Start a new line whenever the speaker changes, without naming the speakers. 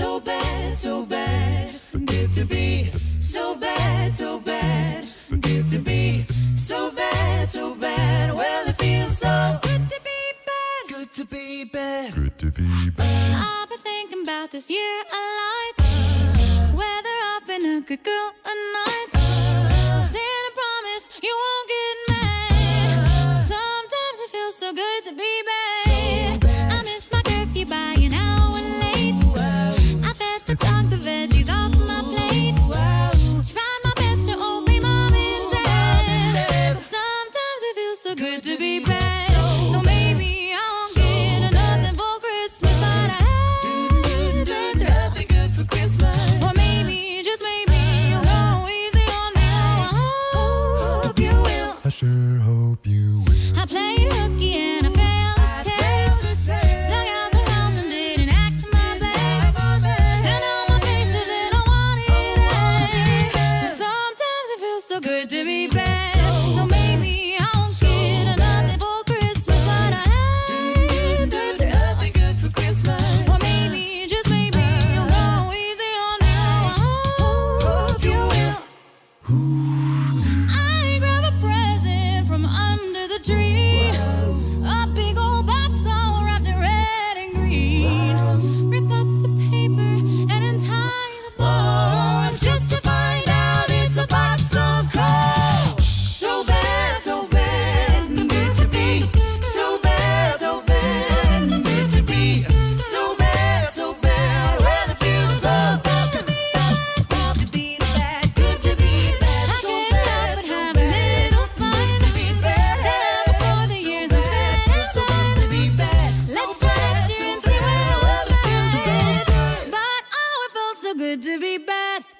So bad, so bad, good to be. So bad, so bad, good to be. So bad, so bad. Well, it feels so good to be bad.
Good to be bad.
Good to be bad.
I've been thinking about this year a lot. Whether I've been a good girl or not. Send a promise you won't get mad. Sometimes it feels so good to be bad. Good to be bad. So maybe I won't get nothing for Christmas, but I had been through.
Nothing good for Christmas.
Or maybe, just maybe, you'll go easy on me. Oh, I hope you will.
I sure hope you will.
I played hooky and I failed a test. Stung out the house and didn't act my best. And all my faces and I wanted it. But sometimes it feels so good to be bad. Good to be bad.